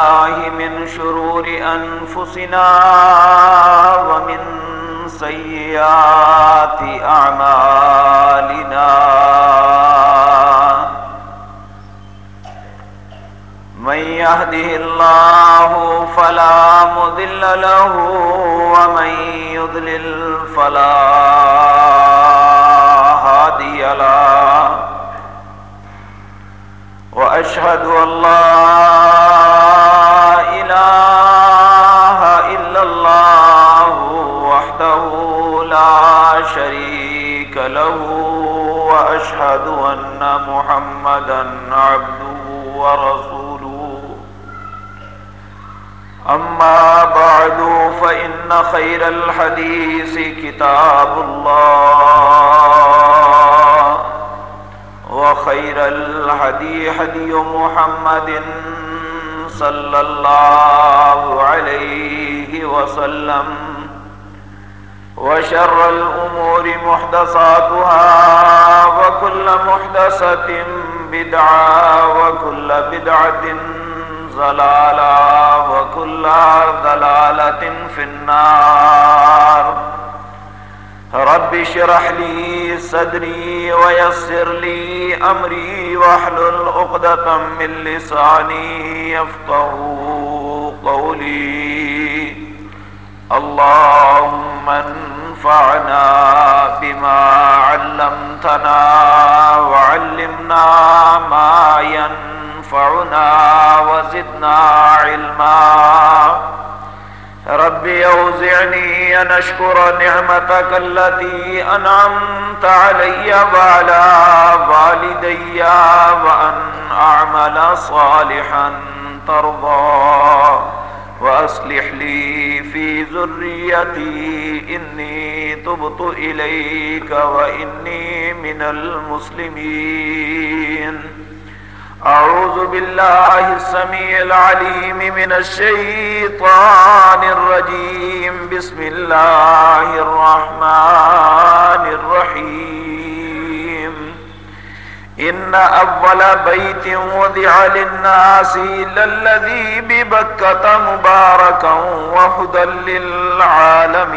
الله من شرور أنفسنا ومن سيئات أعمالنا. من يهده الله فلا مذل له ومن يضلل فلا هادي له. وأشهد أن لا إله إلا الله وحده لا شريك له وأشهد أن محمدا عبده ورسوله. أما بعد، فإن خير الحديث كتاب الله. وخير الهدي هدي محمد صلى الله عليه وسلم وشر الأمور محدثاتها وكل محدثة بدعة وكل بدعة ضلالة وكل ضلالة في النار رب اشرح لي صدري ويسر لي أمري واحلل عقدة من لساني يفقهوا قولي. اللهم انفعنا بما علمتنا وعلمنا ما ينفعنا وزدنا علما. رب اوزعني ان اشكر نعمتك التي انعمت علي وعلى والدي وان اعمل صالحا ترضى واصلح لي في ذريتي اني تبت اليك واني من المسلمين أعوذ بالله السميع العليم من الشيطان الرجيم. بسم الله الرحمن الرحيم. إن أول بيت وضع للناس للذي ببكة مباركا وهدى للعالمين.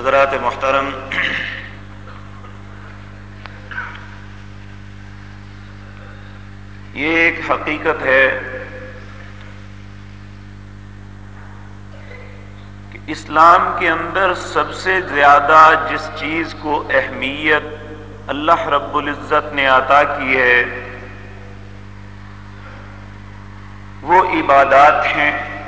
حضرات محترم، یہ ایک حقیقت ہے کہ اسلام کے اندر سب سے زیادہ جس چیز کو اہمیت اللہ رب العزت نے عطا کی ہے، وہ عبادات ہیں۔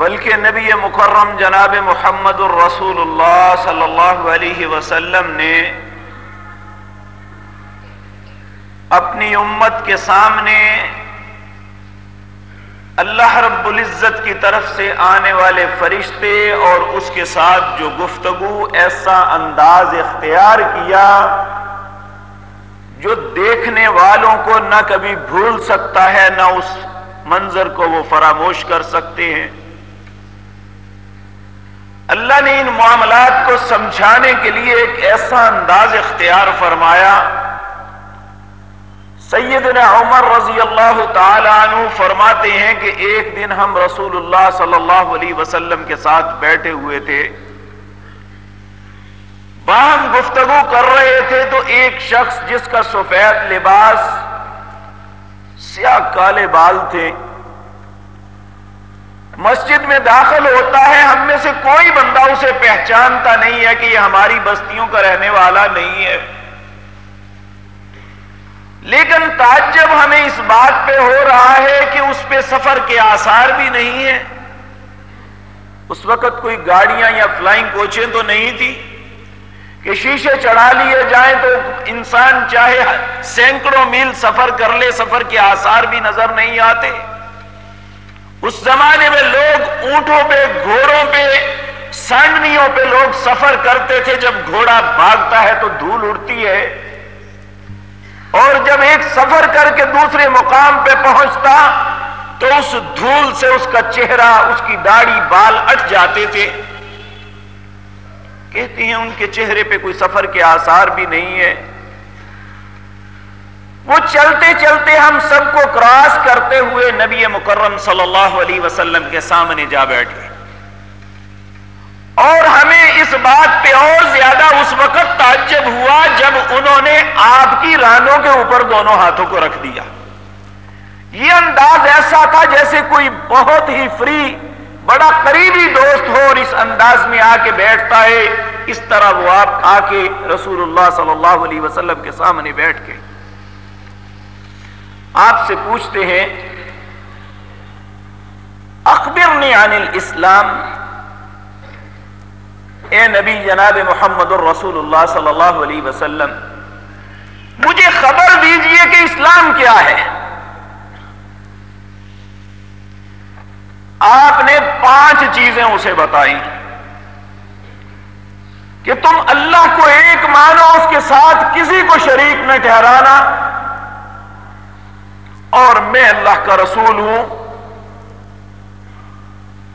بلکہ نبی مکرم جناب محمد الرسول اللہ صلی اللہ علیہ وسلم نے اپنی امت کے سامنے اللہ رب العزت کی طرف سے آنے والے فرشتے اور اس کے ساتھ جو گفتگو ایسا انداز اختیار کیا جو دیکھنے والوں کو نہ کبھی بھول سکتا ہے، نہ اس منظر کو وہ فراموش کر سکتے ہیں۔ اللہ نے ان معاملات کو سمجھانے کے لیے ایک ایسا انداز اختیار فرمایا۔ سیدنا عمر رضی اللہ تعالیٰ عنہ فرماتے ہیں کہ ایک دن ہم رسول اللہ صلی اللہ علیہ وسلم کے ساتھ بیٹھے ہوئے تھے۔ باہم گفتگو کر رہے تھے تو ایک شخص جس کا سفید لباس، سیاہ کالے بال تھے مسجد میں داخل ہوتا ہے، ہم میں سے کوئی بندہ اسے پہچانتا نہیں ہے کہ یہ ہماری بستیوں کا رہنے والا نہیں ہے۔ لیکن تعجب ہمیں اس بات پہ ہو رہا ہے کہ اس پہ سفر کے آثار بھی نہیں ہے اس وقت کوئی گاڑیاں یا فلائنگ کوچیں تو نہیں تھی کہ شیشے چڑھا لیے جائیں تو انسان چاہے سینکڑوں میل سفر کر لے، سفر کے آثار بھی نظر نہیں آتے۔ اس زمانے میں لوگ اونٹوں پہ، گھوڑوں پہ، سانڈنیوں پہ لوگ سفر کرتے تھے۔ جب گھوڑا بھاگتا ہے تو دھول اڑتی ہے۔ اور جب ایک سفر کر کے دوسرے مقام پہ پہنچتا تو اس دھول سے اس کا چہرہ، اس کی داڑھی، بال اٹھ جاتے تھے۔ کہتے ہیں ان کے چہرے پہ کوئی سفر کے آثار بھی نہیں ہے۔ وہ چلتے چلتے ہم سب کو کراس کرتے ہوئے نبی مکرم صلی اللہ علیہ وسلم کے سامنے جا بیٹھے۔ اور ہمیں اس بات پہ اور زیادہ اس وقت تعجب ہوا جب انہوں نے آپ کی رانوں کے اوپر دونوں ہاتھوں کو رکھ دیا۔ یہ انداز ایسا تھا جیسے کوئی بہت ہی فری، بڑا قریبی دوست ہو اور اس انداز میں آ کے بیٹھتا ہے۔ اس طرح وہ آپ آ کے رسول اللہ صلی اللہ علیہ وسلم کے سامنے بیٹھ کے آپ سے پوچھتے ہیں، اخبرنی عن الاسلام۔ اے نبی جناب محمد الرسول اللہ صلی اللہ علیہ وسلم، مجھے خبر دیجیے کہ اسلام کیا ہے۔ آپ نے پانچ چیزیں اسے بتائی کہ تم اللہ کو ایک مانو، اس کے ساتھ کسی کو شریک نہ ٹھہرانا۔ اور میں اللہ کا رسول ہوں۔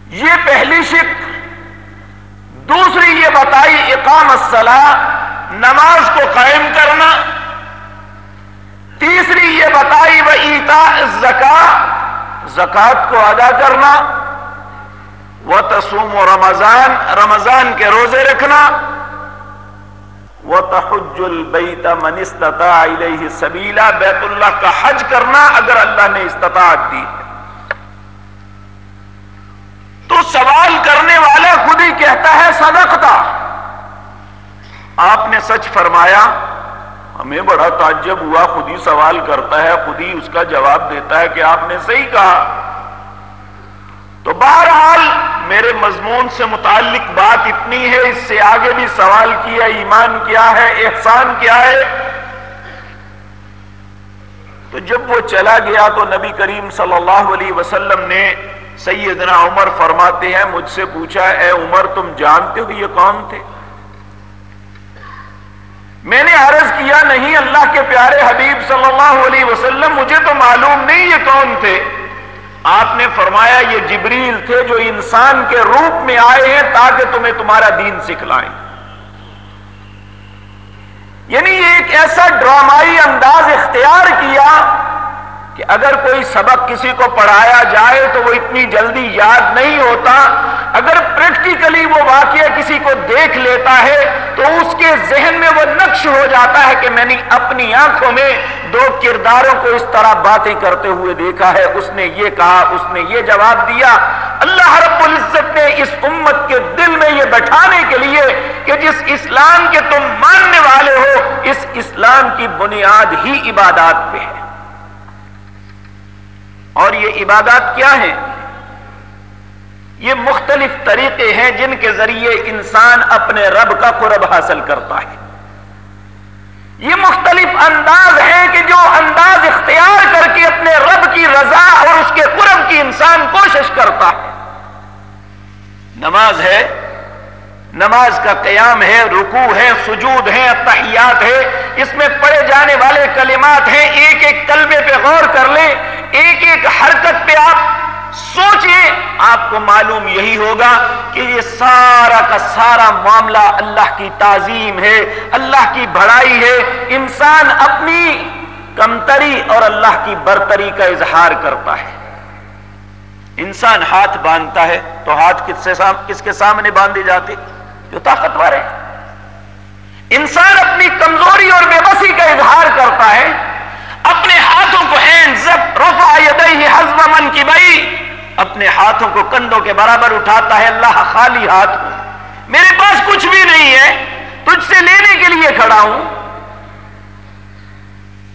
یہ پہلی شک دوسری یہ بتائی اقام الصلاح نماز کو قائم کرنا۔ تیسری یہ بتائی وہ ایتا زکا زکات کو ادا کرنا۔ وہ تسوم و رمضان رمضان کے روزے رکھنا۔ وہ تحج من استطاع الیہ بیت اللہ کا حج کرنا اگر اللہ نے استطاعت دی تو سوال کرنے والا خود ہی کہتا ہے، صدقتا۔ آپ نے سچ فرمایا، ہمیں بڑا تعجب ہوا، خود ہی سوال کرتا ہے، خود ہی اس کا جواب دیتا ہے کہ آپ نے صحیح کہا۔ تو بہرحال میرے مضمون سے متعلق بات اتنی ہے، اس سے آگے بھی سوال کیا، ایمان کیا ہے، احسان کیا ہے؟ تو جب وہ چلا گیا تو نبی کریم صلی اللہ علیہ وسلم نے سیدنا عمر فرماتے ہیں، مجھ سے پوچھا، اے عمر، تم جانتے ہو یہ کون تھے؟ میں نے عرض کیا، نہیں، اللہ کے پیارے حبیب صلی اللہ علیہ وسلم، مجھے تو معلوم نہیں یہ کون تھے۔ آپ نے فرمایا یہ جبریل تھے جو انسان کے روپ میں آئے ہیں تاکہ تمہیں تمہارا دین سکھلائیں۔ یعنی یہ ایک ایسا ڈرامائی انداز اختیار کیا کہ اگر کوئی سبق کسی کو پڑھایا جائے تو وہ اتنی جلدی یاد نہیں ہوتا۔ اگر پریکٹیکلی وہ واقعہ کسی کو دیکھ لیتا ہے تو اس کے ذہن میں وہ نقش ہو جاتا ہے کہ میں نے اپنی آنکھوں میں دو کرداروں کو اس طرح باتیں کرتے ہوئے دیکھا ہے۔ اس نے یہ کہا، اس نے یہ جواب دیا۔ اللہ رب العزت نے اس امت کے دل میں یہ بٹھانے کے لیے کہ جس اسلام کے تم ماننے والے ہو، اس اسلام کی بنیاد ہی عبادات پہ ہے۔ اور یہ عبادات کیا ہیں؟ یہ مختلف طریقے ہیں جن کے ذریعے انسان اپنے رب کا قرب حاصل کرتا ہے۔ یہ مختلف انداز ہیں کہ جو انداز اختیار کر کے اپنے رب کی رضا اور اس کے قرب کی انسان کوشش کرتا ہے۔ نماز ہے، نماز کا قیام ہے، رکوع ہے، سجود ہے اتحیات ہے۔ اس میں پڑھے جانے والے کلمات ہیں، ایک ایک کلمے پہ غور کر لیں۔ ایک ایک حرکت پہ آپ سوچیں، آپ کو معلوم یہی ہوگا کہ یہ سارا کا سارا معاملہ اللہ کی تعظیم ہے، اللہ کی بڑائی ہے۔ انسان اپنی کمتری اور اللہ کی برتری کا اظہار کرتا ہے۔ انسان ہاتھ باندھتا ہے تو ہاتھ کس سے کس کے سامنے باندھے جاتے جو طاقتور ہے۔ انسان اپنی کمزوری اور بے بسی کا اظہار کرتا ہے، اپنے ہاتھوں کو رفا من کی بئی، اپنے ہاتھوں کو کندھوں کے برابر اٹھاتا ہے اللہ خالی ہاتھ میرے پاس کچھ بھی نہیں ہے، تجھ سے لینے کے لیے کھڑا ہوں۔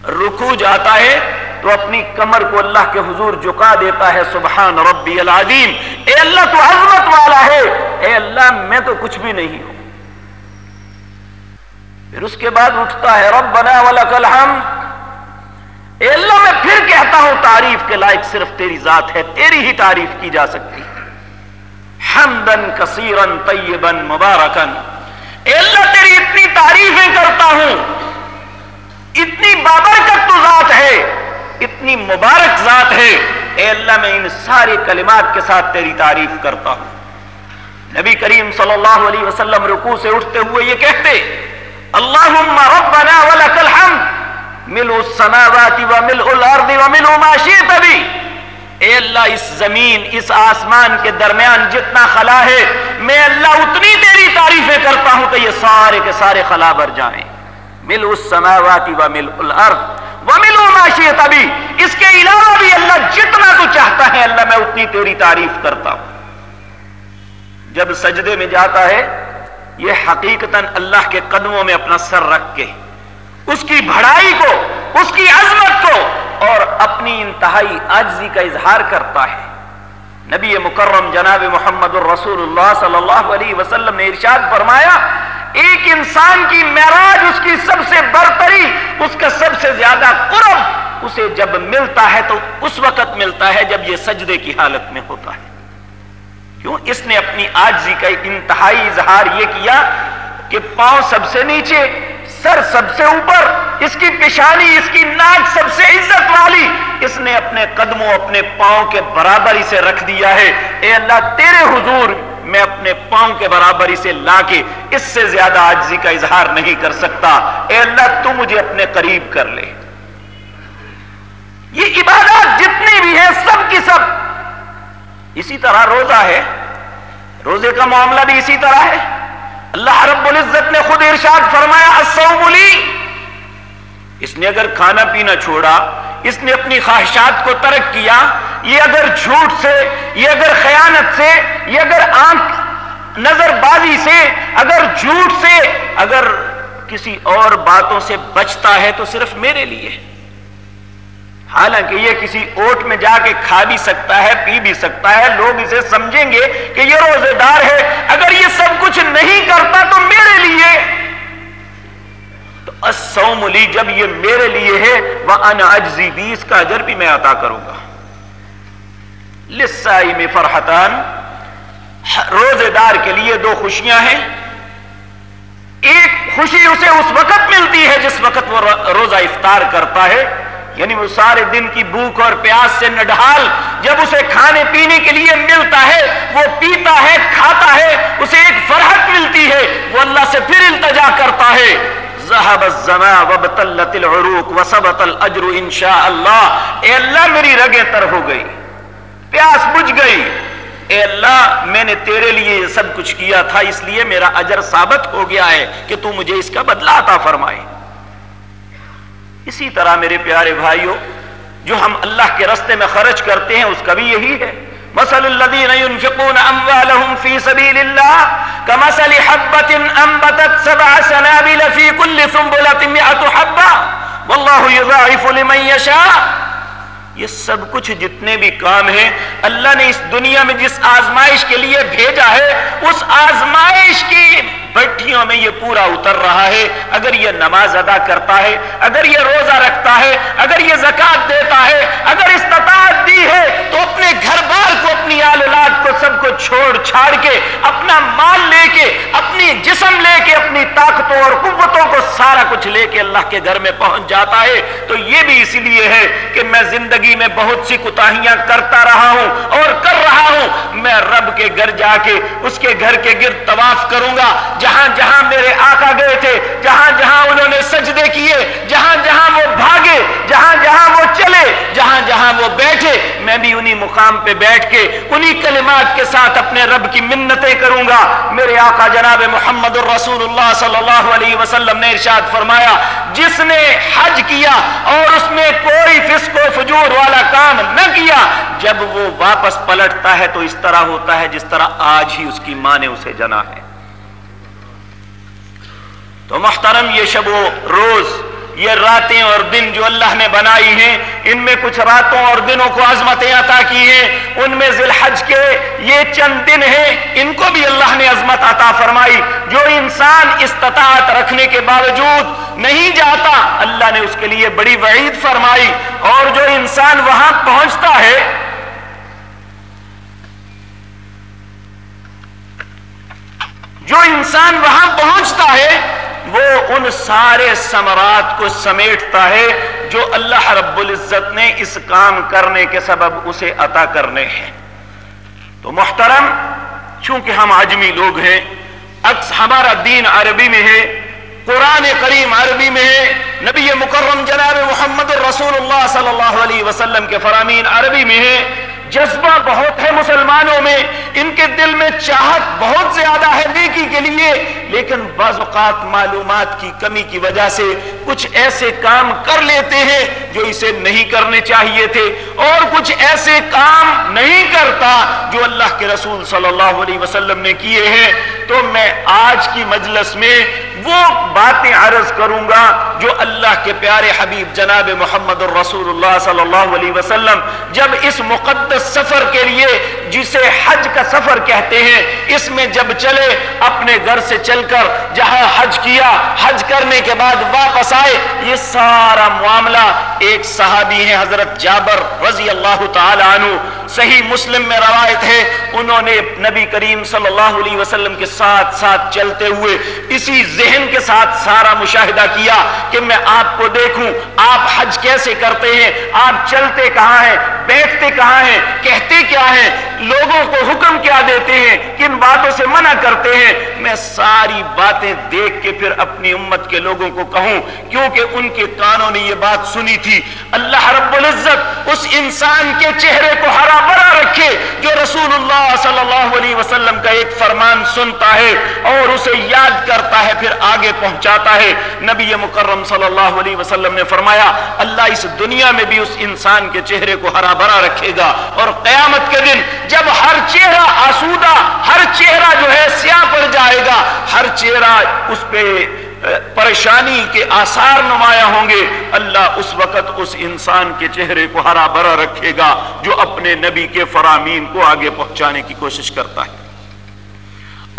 رکو جاتا ہے تو اپنی کمر کو اللہ کے حضور جکا دیتا ہے، سبحان ربی العظیم۔ اے اللہ تو عظمت والا ہے۔ اے اللہ، میں تو کچھ بھی نہیں ہوں۔ پھر اس کے بعد اٹھتا ہے رب بنا اے اللہ میں پھر کہتا ہوں، تعریف کے لائق صرف تیری ذات ہے، تیری ہی تعریف کی جا سکتی۔ حمدن کثیرن طیبن مبارکن اے اللہ، تیری اتنی تعریفیں کرتا ہوں۔ اتنی بابرکت تو ذات ہے، اتنی مبارک ذات ہے۔ اے اللہ، میں ان سارے کلمات کے ساتھ تیری تعریف کرتا ہوں۔ نبی کریم صلی اللہ علیہ وسلم رکوع سے اٹھتے ہوئے یہ کہتے، اللہم ربنا ولک الحمد ملو السماوات وملو الارض وملو ما شئت بھی اے اللہ، اس زمین، اس آسمان کے درمیان جتنا خلا ہے، میں اللہ اتنی تیری تعریفیں کرتا ہوں کہ یہ سارے کے سارے خلا بر جائیں۔ ملو السماوات وملو الارض و وملو ما شئت بھی اس کے علاوہ بھی اللہ جتنا تو چاہتا ہے، اللہ میں اتنی تیری تعریف کرتا ہوں۔ جب سجدے میں جاتا ہے، یہ حقیقتا اللہ کے قدموں میں اپنا سر رکھ کے اس کی بڑائی کو، اس کی عظمت کو اور اپنی انتہائی آجزی کا اظہار کرتا ہے۔ نبی مکرم جناب محمد الرسول اللہ صلی اللہ علیہ وسلم نے ارشاد فرمایا، ایک انسان کی معراج اس کی سب سے برتری، اس کا سب سے زیادہ قرب اسے جب ملتا ہے تو اس وقت ملتا ہے جب یہ سجدے کی حالت میں ہوتا ہے۔ کیوں؟ اس نے اپنی آجزی کا انتہائی اظہار یہ کیا کہ پاؤں سب سے نیچے سر سب سے اوپر، اس کی پیشانی، اس کی ناک سب سے عزت والی۔ اس نے اپنے قدموں، اپنے پاؤں کے برابری سے رکھ دیا ہے۔ اے اللہ، تیرے حضور، میں اپنے پاؤں کے برابری سے لا کے اس سے زیادہ آجزی کا اظہار نہیں کر سکتا۔ اے اللہ، تو مجھے اپنے قریب کر لے۔ یہ عبادات جتنی بھی ہیں، سب کی سب۔ اسی طرح روزہ ہے۔ روزے کا معاملہ بھی اسی طرح ہے۔ اللہ رب العزت نے خود ارشاد فرمایا لی۔ اس نے اگر کھانا پینا چھوڑا، اس نے اپنی خواہشات کو ترک کیا، یہ اگر جھوٹ سے، یہ اگر خیانت سے، یہ اگر آنکھ نظر بازی سے، اگر جھوٹ سے، اگر کسی اور باتوں سے بچتا ہے تو صرف میرے لیے۔ حالانکہ یہ کسی اوٹ میں جا کے کھا بھی سکتا ہے، پی بھی سکتا ہے، لوگ اسے سمجھیں گے کہ یہ روزے دار ہے۔ اگر یہ سب کچھ نہیں کرتا تو میرے لیے۔ تو السوم لی، جب یہ میرے لیے ہے وہ ان اجزی بھی اس کا اجر بھی میں عطا کروں گا۔ لسائی میں فرحتان، روزے دار کے لیے دو خوشیاں ہیں۔ ایک خوشی اسے اس وقت ملتی ہے جس وقت وہ روزہ افطار کرتا ہے۔ یعنی وہ سارے دن کی بھوک اور پیاس سے نڈھال، جب اسے کھانے پینے کے لیے ملتا ہے، وہ پیتا ہے، کھاتا ہے، اسے ایک فرحت ملتی ہے، وہ اللہ سے پھر التجا کرتا ہے۔ العروق وسبت الاجر انشاء اللہ۔ اے اللہ، میری رگیں تر ہو گئی، پیاس بجھ گئی۔ اے اللہ، میں نے تیرے لیے یہ سب کچھ کیا تھا، اس لیے میرا اجر ثابت ہو گیا ہے کہ تو مجھے اس کا بدلہ عطا فرمائے۔ اسی طرح میرے پیارے بھائیوں، جو ہم اللہ کے رستے میں خرچ کرتے ہیں، اس کا بھی یہی ہے۔ مثل الذين ينفقون اموالهم في سبيل الله كمثل حبة انبتت سبع سنابل في كل سنبلة مئة حبة والله يضاعف لمن يشاء یہ سب کچھ جتنے بھی کام ہیں، اللہ نے اس دنیا میں جس آزمائش کے لیے بھیجا ہے، اس آزمائش کی بٹھیوں میں یہ پورا اتر رہا ہے۔ اگر یہ نماز ادا کرتا ہے، اگر یہ روزہ رکھتا ہے، اگر یہ زکات دیتا ہے، اگر استطاعت دی ہے، تو اپنے گھر بار کو، اپنی آل اولاد کو، سب کو چھوڑ چھاڑ کے، اپنا مال لے کے، اپنی جسم لے کے، اپنی طاقتوں اور قوتوں کو سارا کچھ لے کے اللہ کے گھر میں پہنچ جاتا ہے۔ تو یہ بھی اسی لیے ہے کہ میں زندگی میں بہت سی کوتاہیاں کرتا رہا ہوں اور کر رہا ہوں۔ میں رب کے گھر جا کے، اس کے گھر کے گرد طواف کروں گا۔ جہاں جہاں میرے آقا گئے تھے، جہاں جہاں انہوں نے سجدے کیے، جہاں جہاں وہ بھاگے، جہاں جہاں وہ چلے، جہاں جہاں وہ بیٹھے، میں بھی انہی مقام پہ بیٹھ کے انہی کلمات کے ساتھ اپنے رب کی منتیں کروں گا۔ میرے آقا جناب محمد الرسول اللہ صلی اللہ علیہ وسلم نے ارشاد فرمایا، جس نے حج کیا اور اس میں کوئی فسق و فجور والا کام نہ کیا، جب وہ واپس پلٹتا ہے تو اس طرح ہوتا ہے جس طرح آج ہی اس کی ماں نے اسے جنا ہے۔ تو محترم یہ شب و روز، یہ راتیں اور دن جو اللہ نے بنائی ہیں، ان میں کچھ راتوں اور دنوں کو عظمتیں عطا کی ہیں۔ ان میں ذی الحج کے یہ چند دن ہیں، ان کو بھی اللہ نے عظمت عطا فرمائی۔ جو انسان استطاعت رکھنے کے باوجود نہیں جاتا، اللہ نے اس کے لیے بڑی وعید فرمائی۔ اور جو انسان وہاں پہنچتا ہے، جو انسان وہاں پہنچتا ہے وہ ان سارے سمرات کو سمیٹتا ہے جو اللہ رب العزت نے اس کام کرنے کے سبب اسے عطا کرنے ہیں۔ تو محترم، چونکہ ہم عجمی لوگ ہیں اکس ہمارا دین عربی میں ہے، قرآن کریم عربی میں ہے، نبی مکرم جناب محمد الرسول اللہ صلی اللہ علیہ وسلم کے فرامین عربی میں ہے جذبہ بہت ہے مسلمانوں میں، ان کے دل میں چاہت بہت زیادہ ہے نیکی کے لیے، لیکن بعض اوقات معلومات کی کمی کی وجہ سے کچھ ایسے کام کر لیتے ہیں جو اسے نہیں کرنے چاہیے تھے، اور کچھ ایسے کام نہیں کرتا جو اللہ کے رسول صلی اللہ علیہ وسلم نے کیے ہیں۔ تو میں آج کی مجلس میں وہ باتیں عرض کروں گا جو اللہ کے پیارے حبیب جناب محمد الرسول اللہ صلی اللہ علیہ وسلم جب اس مقدس سفر کے لیے جسے حج کا سفر کہتے ہیں، اس میں جب چلے اپنے گھر سے چل کر جہاں حج کیا، حج کرنے کے بعد واپس آئے، یہ سارا معاملہ ایک صحابی ہے حضرت جابر رضی اللہ تعالی عنہ، صحیح مسلم میں روایت ہے، انہوں نے نبی کریم صلی اللہ علیہ وسلم کے ساتھ ساتھ چلتے ہوئے اسی ذہن ذہن کے ساتھ سارا مشاہدہ کیا کہ میں آپ کو دیکھوں، آپ حج کیسے کرتے ہیں؟ آپ چلتے کہاں ہیں؟ بیٹھتے کہاں ہیں؟ کہتے کیا ہیں؟ لوگوں کو حکم کیا دیتے ہیں؟ کن باتوں سے منع کرتے ہیں؟ میں ساری باتیں دیکھ کے پھر اپنی امت کے لوگوں کو کہوں، کیونکہ ان کے کانوں نے یہ بات سنی تھی۔ اللہ رب العزت اس انسان کے چہرے کو ہرا بھرا رکھے جو رسول اللہ صلی اللہ علیہ وسلم کا ایک فرمان سنتا ہے اور اسے یاد کرتا ہے، پھر آگے پہنچاتا ہے۔ نبی مکرم صلی اللہ علیہ وسلم نے فرمایا، اللہ اس دنیا میں بھی اس انسان کے چہرے کو ہرا بھرا رکھے گا۔ اور قیامت کے دن جب ہر چہرہ آسودہ، ہر چہرہ جو ہے سیاہ پڑ جائے گا۔ ہر چہرہ اس پہ پریشانی کے آثار نمایاں ہوں گے۔ اللہ اس وقت اس انسان کے چہرے کو ہرا بھرا رکھے گا، جو اپنے نبی کے فرامین کو آگے پہنچانے کی کوشش کرتا ہے۔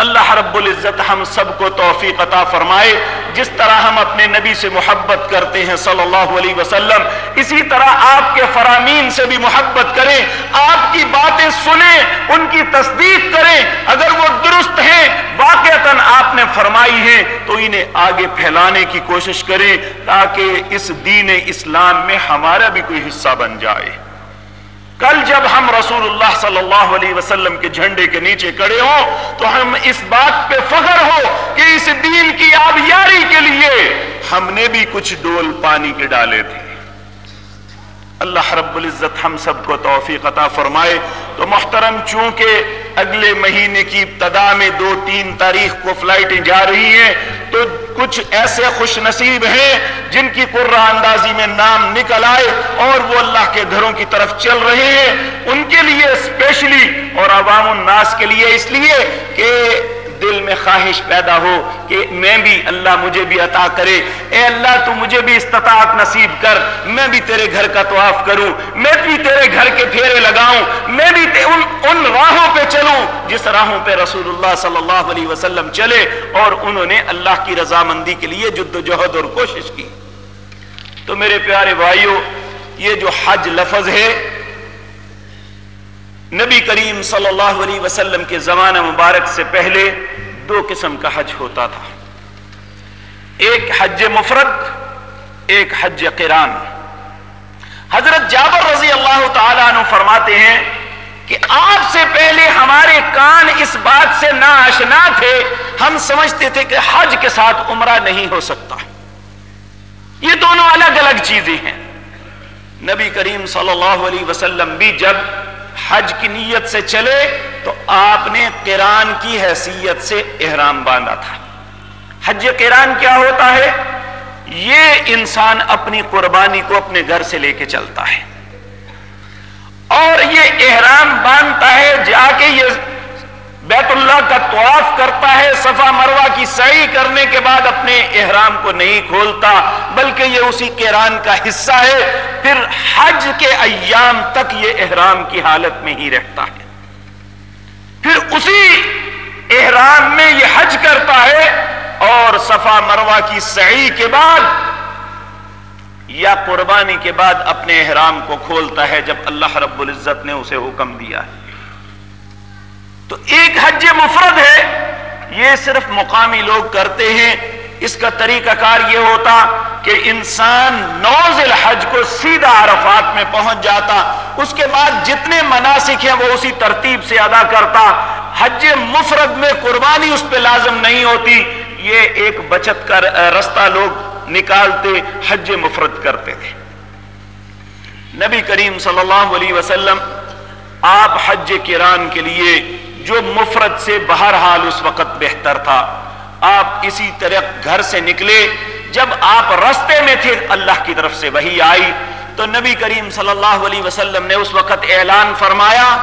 اللہ رب العزت ہم سب کو توفیق عطا فرمائے۔ جس طرح ہم اپنے نبی سے محبت کرتے ہیں صلی اللہ علیہ وسلم، اسی طرح آپ کے فرامین سے بھی محبت کریں۔ آپ کی باتیں سنیں، ان کی تصدیق کریں۔ اگر وہ درست ہیں، واقعتاً آپ نے فرمائی ہیں، تو انہیں آگے پھیلانے کی کوشش کریں تاکہ اس دین اسلام میں ہمارا بھی کوئی حصہ بن جائے۔ کل جب ہم رسول اللہ صلی اللہ علیہ وسلم کے جھنڈے کے نیچے کڑے ہوں تو ہم اس بات پہ فخر ہو کہ اس دین کی آبیاری کے لیے ہم نے بھی کچھ ڈول پانی کے ڈالے تھے۔ اللہ رب العزت ہم سب کو توفیق عطا فرمائے۔ تو محترم، چونکہ اگلے مہینے کی ابتدا میں دو تین تاریخ کو فلائٹیں جا رہی ہیں تو کچھ ایسے خوش نصیب ہیں جن کی قرآن اندازی میں نام نکل آئے اور وہ اللہ کے گھروں کی طرف چل رہے ہیں۔ ان کے لیے اسپیشلی اور عوام الناس کے لیے اس لیے کہ دل میں خواہش پیدا ہو کہ میں بھی اللہ مجھے بھی عطا کرے۔ اے اللہ تو مجھے بھی استطاعت نصیب کر۔ میں بھی تیرے گھر کا طواف کروں۔ میں بھی تیرے گھر کے پھیرے لگاؤں۔ میں بھی ان, ان راہوں پہ چلوں جس راہوں پہ رسول اللہ صلی اللہ علیہ وسلم چلے اور انہوں نے اللہ کی رضامندی کے لیے جد و جہد اور کوشش کی۔ تو میرے پیارے بھائیوں یہ جو حج لفظ ہے نبی کریم صلی اللہ علیہ وسلم کے زمانہ مبارک سے پہلے دو قسم کا حج ہوتا تھا۔ ایک حج مفرد، ایک حج قران۔ حضرت جابر رضی اللہ تعالیٰ عنہ فرماتے ہیں کہ آپ سے پہلے ہمارے کان اس بات سے ناشنا تھے، ہم سمجھتے تھے کہ حج کے ساتھ عمرہ نہیں ہو سکتا۔ یہ دونوں الگ الگ چیزیں ہیں۔ نبی کریم صلی اللہ علیہ وسلم بھی جب حج کی نیت سے چلے تو آپ نے قرآن کی حیثیت سے احرام باندھا تھا۔ حج قرآن کیا ہوتا ہے؟ یہ انسان اپنی قربانی کو اپنے گھر سے لے کے چلتا ہے۔ اور یہ احرام باندھتا ہے، جا کے یہ بیت اللہ کا طواف کرتا ہے، صفا مروا کی سعی کرنے کے بعد اپنے احرام کو نہیں کھولتا، بلکہ یہ اسی کیران کا حصہ ہے۔ پھر حج کے ایام تک یہ احرام کی حالت میں ہی رہتا ہے۔ پھر اسی احرام میں یہ حج کرتا ہے اور صفا مروا کی سعی کے بعد یا قربانی کے بعد اپنے احرام کو کھولتا ہے جب اللہ رب العزت نے اسے حکم دیا ہے۔ تو ایک حج مفرد ہے، یہ صرف مقامی لوگ کرتے ہیں۔ اس کا طریقہ کار یہ ہوتا کہ انسان نوزل حج کو سیدھا عرفات میں پہنچ جاتا۔ اس کے بعد جتنے مناسک ہیں وہ اسی ترتیب سے ادا کرتا۔ حج مفرد میں قربانی اس پہ لازم نہیں ہوتی۔ یہ ایک بچت کا رستہ لوگ نکالتے، حج مفرد کرتے تھے۔ نبی کریم صلی اللہ علیہ وسلم، آپ حج کران کے لیے جو مفرد سے بہرحال اس وقت بہتر تھا۔ آپ اسی طرح گھر سے نکلے، جب آپ رستے میں تھے، اللہ کی طرف سے وہی آئی۔ تو نبی کریم صلی اللہ علیہ وسلم نے اس وقت اعلان فرمایا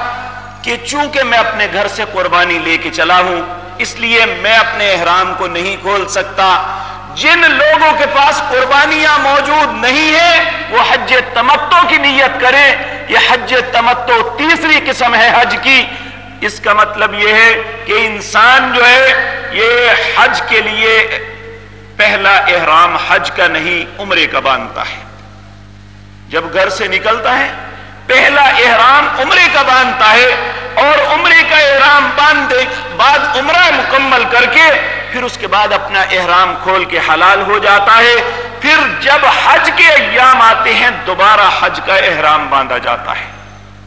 کہ چونکہ میں اپنے گھر سے قربانی لے کے چلا ہوں، اس لیے میں اپنے احرام کو نہیں کھول سکتا۔ جن لوگوں کے پاس قربانیاں موجود نہیں ہیں، وہ حج تمتو کی نیت کریں یہ حج تمتو تیسری قسم ہے حج کی۔ اس کا مطلب یہ ہے کہ انسان جو ہے، یہ حج کے لیے پہلا احرام حج کا نہیں، عمرے کا باندھتا ہے۔ جب گھر سے نکلتا ہے، پہلا احرام عمرے کا باندھتا ہے اور عمرے کا احرام باندھے، بعد عمرہ مکمل کر کے پھر اس کے بعد اپنا احرام کھول کے حلال ہو جاتا ہے۔ پھر جب حج کے ایام آتے ہیں، دوبارہ حج کا احرام باندھا جاتا ہے۔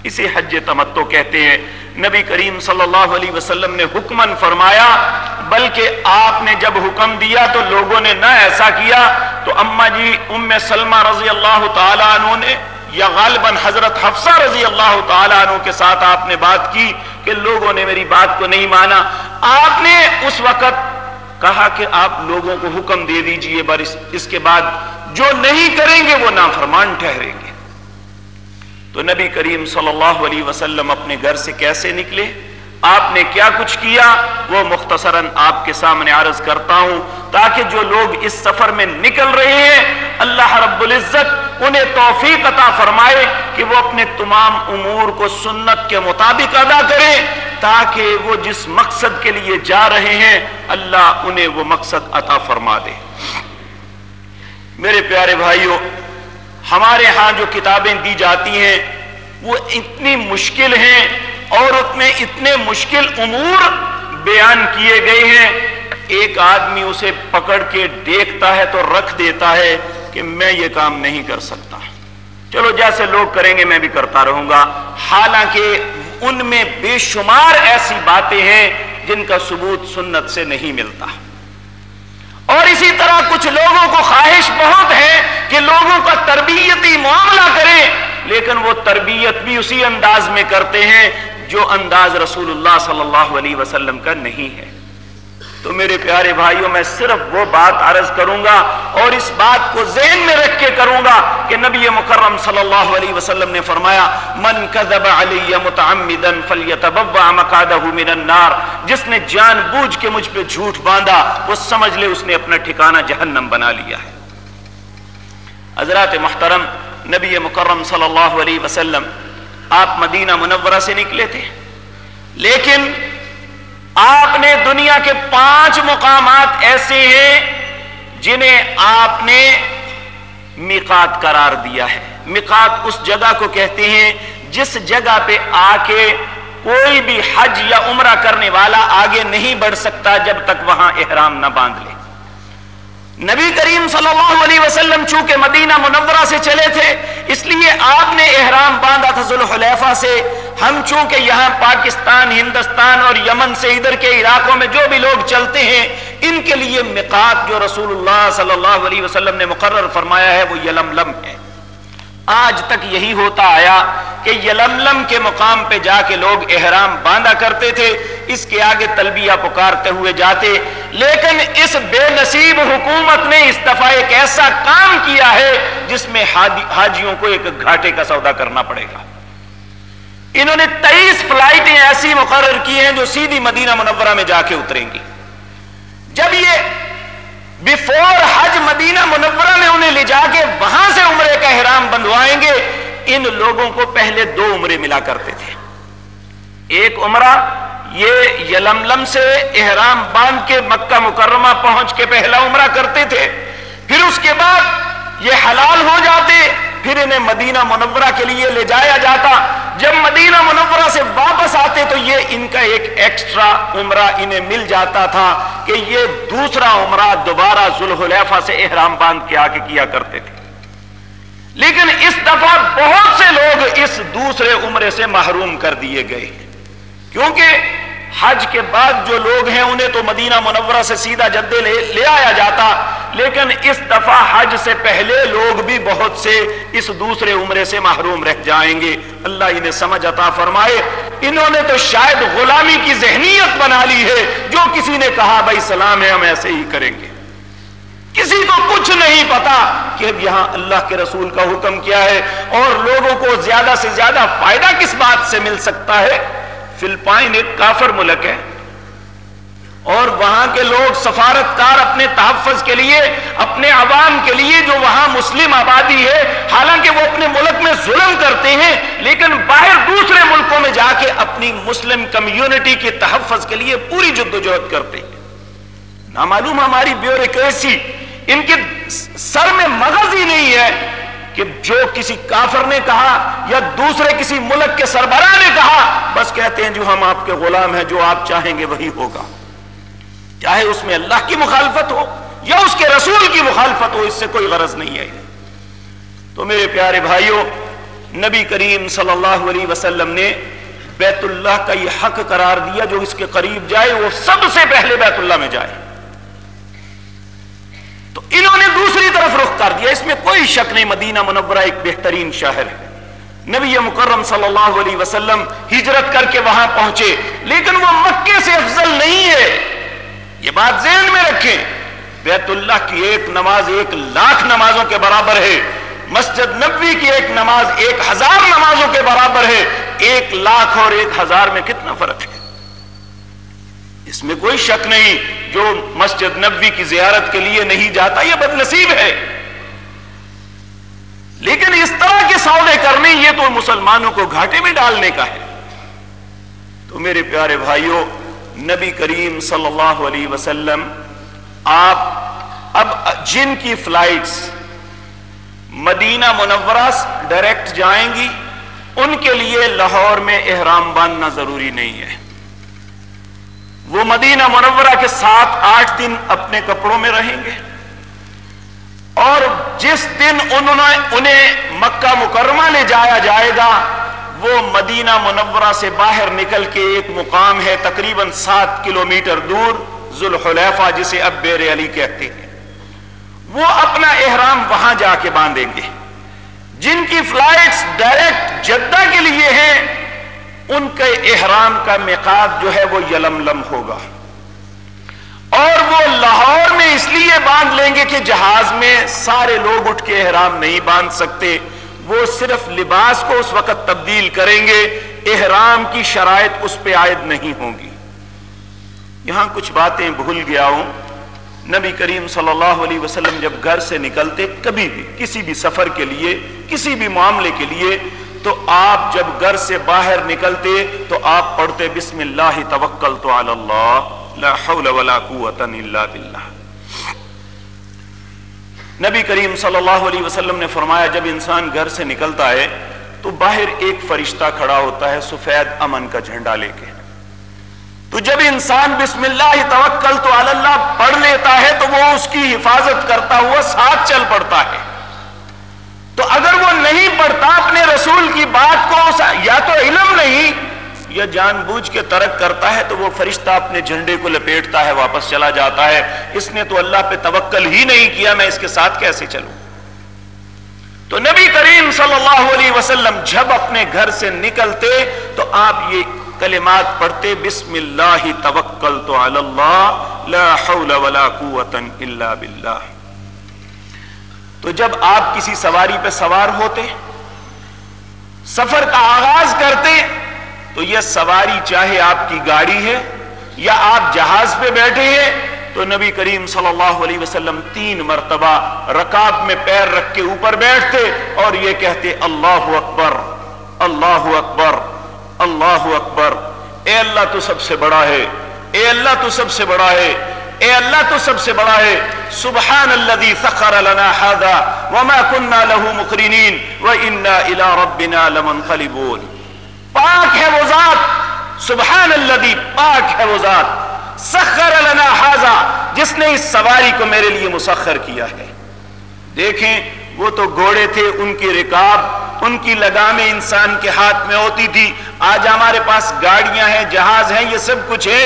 اسے حج تمتو کہتے ہیں۔ نبی کریم صلی اللہ علیہ وسلم نے حکمن فرمایا، بلکہ آپ نے جب حکم دیا تو لوگوں نے نہ ایسا کیا۔ تو اما جی ام سلمہ رضی اللہ تعالیٰ عنہ نے یا غالباً حضرت حفصہ رضی اللہ تعالیٰ عنہ کے ساتھ آپ نے بات کی کہ لوگوں نے میری بات کو نہیں مانا۔ آپ نے اس وقت کہا کہ آپ لوگوں کو حکم دے دیجیے، بر اس کے بعد جو نہیں کریں گے وہ نافرمان ٹھہریں گے۔ تو نبی کریم صلی اللہ علیہ وسلم اپنے گھر سے کیسے نکلے؟ آپ نے کیا کچھ کیا؟ وہ مختصراً آپ کے سامنے عرض کرتا ہوں، تاکہ جو لوگ اس سفر میں نکل رہے ہیں، اللہ رب العزت انہیں توفیق عطا فرمائے کہ وہ اپنے تمام امور کو سنت کے مطابق ادا کریں، تاکہ وہ جس مقصد کے لیے جا رہے ہیں، اللہ انہیں وہ مقصد عطا فرما دے۔ میرے پیارے بھائیوں ہمارے ہاں جو کتابیں دی جاتی ہیں، وہ اتنی مشکل ہیں اور اتنے اتنے مشکل امور بیان کیے گئے ہیں۔ ایک آدمی اسے پکڑ کے دیکھتا ہے تو رکھ دیتا ہے کہ میں یہ کام نہیں کر سکتا۔ چلو جیسے لوگ کریں گے، میں بھی کرتا رہوں گا۔ حالانکہ ان میں بے شمار ایسی باتیں ہیں جن کا ثبوت سنت سے نہیں ملتا۔ اور اسی طرح کچھ لوگوں کو خواہش بہت ہے کہ لوگوں کا تربیتی معاملہ کریں، لیکن وہ تربیت بھی اسی انداز میں کرتے ہیں جو انداز رسول اللہ صلی اللہ علیہ وسلم کا نہیں ہے۔ تو میرے پیارے بھائیوں، میں صرف وہ بات عرض کروں گا اور اس بات کو ذہن میں رکھ کے کروں گا کہ نبی مکرم صلی اللہ علیہ وسلم نے فرمایا، من کذب علی متعمدا فلیتبوا مقعدہ من النار. جس نے جان بوجھ کے مجھ پہ جھوٹ باندھا، وہ سمجھ لے، اس نے اپنا ٹھکانہ جہنم بنا لیا ہے۔ حضرات محترم، نبی مکرم صلی اللہ علیہ وسلم، آپ مدینہ منورہ سے نکلے تھے، لیکن آپ نے دنیا کے پانچ مقامات ایسے ہیں جنہیں آپ نے مقات قرار دیا ہے۔ مقات اس جگہ کو کہتے ہیں جس جگہ پہ آ کے کوئی بھی حج یا عمرہ کرنے والا آگے نہیں بڑھ سکتا جب تک وہاں احرام نہ باندھ لے۔ نبی کریم صلی اللہ علیہ وسلم چونکہ مدینہ منورہ سے چلے تھے، اس لیے آپ نے احرام باندھا تھا ذوالحلیفہ سے۔ ہم چونکہ یہاں پاکستان، ہندوستان اور یمن سے ادھر کے علاقوں میں جو بھی لوگ چلتے ہیں، ان کے لیے مقات جو رسول اللہ صلی اللہ علیہ وسلم نے مقرر فرمایا ہے، وہ یلملم ہے۔ آج تک یہی ہوتا آیا کہ یلملم کے مقام پہ جا کے لوگ احرام باندھا کرتے تھے۔ اس کے آگے تلبیہ پکارتے ہوئے جاتے، لیکن اس بے نصیب حکومت نے اس دفعہ ایک ایسا کام کیا ہے جس میں حاجیوں کو ایک گھاٹے کا سودا کرنا پڑے گا۔ انہوں نے تیئیس فلائٹیں ایسی مقرر کی ہیں جو سیدھی مدینہ منورہ میں جا کے اتریں گی۔ جب یہ بفور حج مدینہ منورہ میں انہیں لے جا کے وہاں سے عمرے کا احرام بندوائیں گے، ان لوگوں کو پہلے دو عمرے ملا کرتے تھے۔ ایک عمرہ یہ یلملم سے احرام باندھ کے مکہ مکرمہ پہنچ کے پہلا عمرہ کرتے تھے۔ پھر اس کے بعد یہ حلال ہو جاتے، پھر انہیں مدینہ منورہ کے لیے لے جایا جاتا۔ جب مدینہ منورہ سے واپس آتے تو یہ ان کا ایک ایکسٹرا عمرہ انہیں مل جاتا تھا کہ یہ دوسرا عمرہ دوبارہ ذوالحلیفہ سے احرام باندھ کے آگے کیا کرتے تھے۔ لیکن اس دفعہ بہت سے لوگ اس دوسرے عمرے سے محروم کر دیے گئے۔ کیونکہ حج کے بعد جو لوگ ہیں انہیں تو مدینہ منورہ سے سیدھا جدے لے لے آیا جاتا، لیکن اس دفعہ حج سے پہلے لوگ بھی بہت سے اس دوسرے عمرے سے محروم رہ جائیں گے۔ اللہ انہیں سمجھ عطا فرمائے۔ انہوں نے تو شاید غلامی کی ذہنیت بنا لی ہے۔ جو کسی نے کہا، بھائی سلام ہے، ہم ایسے ہی کریں گے۔ کسی کو کچھ نہیں پتا کہ اب یہاں اللہ کے رسول کا حکم کیا ہے اور لوگوں کو زیادہ سے زیادہ فائدہ کس بات سے مل سکتا ہے۔ فلپائن ایک کافر ملک ہے۔ اور وہاں کے لوگ سفارت کار اپنے تحفظ کے لیے، اپنے عوام کے لیے جو وہاں مسلم آبادی ہے، حالانکہ وہ اپنے ملک میں ظلم کرتے ہیں، لیکن باہر دوسرے ملکوں میں جا کے اپنی مسلم کمیونٹی کے تحفظ کے لیے پوری جدوجہد کرتے ہیں۔ نامعلوم ہماری بیوریکریسی ان کے سر میں مغز ہی نہیں ہے۔ کہ جو کسی کافر نے کہا یا دوسرے کسی ملک کے سربراہ نے کہا، بس کہتے ہیں جو ہم آپ کے غلام ہیں، جو آپ چاہیں گے وہی ہوگا۔ چاہے اس میں اللہ کی مخالفت ہو یا اس کے رسول کی مخالفت ہو، اس سے کوئی غرض نہیں ہے۔ تو میرے پیارے بھائیوں، نبی کریم صلی اللہ علیہ وسلم نے بیت اللہ کا یہ حق قرار دیا، جو اس کے قریب جائے، وہ سب سے پہلے بیت اللہ میں جائے۔ انہوں نے دوسری طرف رخ کر دیا۔ اس میں کوئی شک نہیں، مدینہ منورہ ایک بہترین شہر ہے۔ نبی مکرم صلی اللہ علیہ وسلم ہجرت کر کے وہاں پہنچے، لیکن وہ مکے سے افضل نہیں ہے۔ یہ بات ذہن میں رکھیں۔ بیت اللہ کی ایک نماز ایک لاکھ نمازوں کے برابر ہے۔ مسجد نبوی کی ایک نماز ایک ہزار نمازوں کے برابر ہے۔ ایک لاکھ اور ایک ہزار میں کتنا فرق ہے؟ اس میں کوئی شک نہیں جو مسجد نبوی کی زیارت کے لیے نہیں جاتا، یہ بد نصیب ہے۔ لیکن اس طرح کے سودے کرنے، یہ تو مسلمانوں کو گھاٹے میں ڈالنے کا ہے۔ تو میرے پیارے بھائیوں، نبی کریم صلی اللہ علیہ وسلم، آپ اب جن کی فلائٹس مدینہ منورہ ڈائریکٹ جائیں گی، ان کے لیے لاہور میں احرام باندھنا ضروری نہیں ہے۔ وہ مدینہ منورہ کے ساتھ آٹھ دن اپنے کپڑوں میں رہیں گے۔ اور جس دن انہوں نے انہیں مکہ مکرمہ لے جایا جائے گا وہ مدینہ منورہ سے باہر نکل کے ایک مقام ہے تقریباً سات کلومیٹر دور، ذوالحلیفہ، جسے اب بیر علی کہتے ہیں۔ وہ اپنا احرام وہاں جا کے باندھیں گے۔ جن کی فلائٹس ڈائریکٹ جدہ کے لیے ہیں ان کے احرام کا مقاد جو ہے وہ یلملم ہوگا۔ اور وہ لاہور میں اس لیے باندھ لیں گے کہ جہاز میں سارے لوگ اٹھ کے احرام نہیں باندھ سکتے۔ وہ صرف لباس کو اس وقت تبدیل کریں گے، احرام کی شرائط اس پہ عائد نہیں ہوں گی۔ یہاں کچھ باتیں بھول گیا ہوں۔ نبی کریم صلی اللہ علیہ وسلم جب گھر سے نکلتے، کبھی بھی، کسی بھی سفر کے لیے، کسی بھی معاملے کے لیے تو آپ جب گھر سے باہر نکلتے تو آپ پڑھتے بسم اللہ توکل تو اللہ، لا حول ولا قوت الا باللہ۔ نبی کریم صلی اللہ علیہ وسلم نے فرمایا، جب انسان گھر سے نکلتا ہے تو باہر ایک فرشتہ کھڑا ہوتا ہے سفید امن کا جھنڈا لے کے۔ تو جب انسان بسم اللہ توکل تو اللہ پڑھ لیتا ہے تو وہ اس کی حفاظت کرتا ہوا ساتھ چل پڑتا ہے۔ تو اگر وہ نہیں پڑھتا اپنے رسول کی بات کو یا تو علم نہیں، یا جان بوجھ کے ترک کرتا ہے تو وہ فرشتہ اپنے جھنڈے کو لپیٹتا ہے، واپس چلا جاتا ہے۔ اس نے تو اللہ پہ توکل ہی نہیں کیا، میں اس کے ساتھ کیسے چلوں؟ تو نبی کریم صلی اللہ علیہ وسلم جب اپنے گھر سے نکلتے تو آپ یہ کلمات پڑھتے، بسم اللہ توکل تو اللہ، لا حول ولا قوت الا باللہ۔ تو جب آپ کسی سواری پہ سوار ہوتے سفر کا آغاز کرتے تو یہ سواری چاہے آپ کی گاڑی ہے یا آپ جہاز پہ بیٹھے ہیں، تو نبی کریم صلی اللہ علیہ وسلم تین مرتبہ رکاب میں پیر رکھ کے اوپر بیٹھتے اور یہ کہتے، اللہ اکبر اللہ اکبر اللہ اکبر، اے اللہ تو سب سے بڑا ہے، اے اللہ تو سب سے بڑا ہے اے اللہ تو سب سے بڑا ہے سبحان الذي سخر لنا هذا وما كنا له مقرنين وانا الى ربنا لمنقلبون۔ پاک ہے وہ ذات سبحان الذي پاک ہے وہ ذات، سخر لنا هذا جس نے اس سواری کو میرے لیے مسخر کیا ہے۔ دیکھیں، وہ تو گھوڑے تھے، ان کی رکاب، ان کی لگامیں انسان کے ہاتھ میں ہوتی تھی۔ آج ہمارے پاس گاڑیاں ہیں، جہاز ہیں، یہ سب کچھ ہے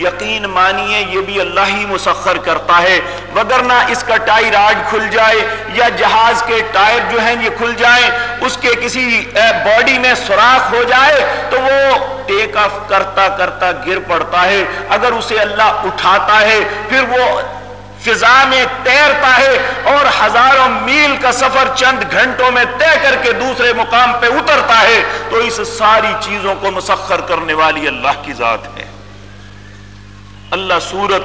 یقین مانیے یہ بھی اللہ ہی مسخر کرتا ہے، وگرنہ اس کا ٹائر آج کھل جائے یا جہاز کے ٹائر جو ہیں یہ کھل جائیں، اس کے کسی باڈی میں سوراخ ہو جائے تو وہ ٹیک آف کرتا کرتا گر پڑتا ہے۔ اگر اسے اللہ اٹھاتا ہے، پھر وہ فضا میں تیرتا ہے اور ہزاروں میل کا سفر چند گھنٹوں میں طے کر کے دوسرے مقام پہ اترتا ہے۔ تو اس ساری چیزوں کو مسخر کرنے والی اللہ کی ذات ہے۔ اللہ سورت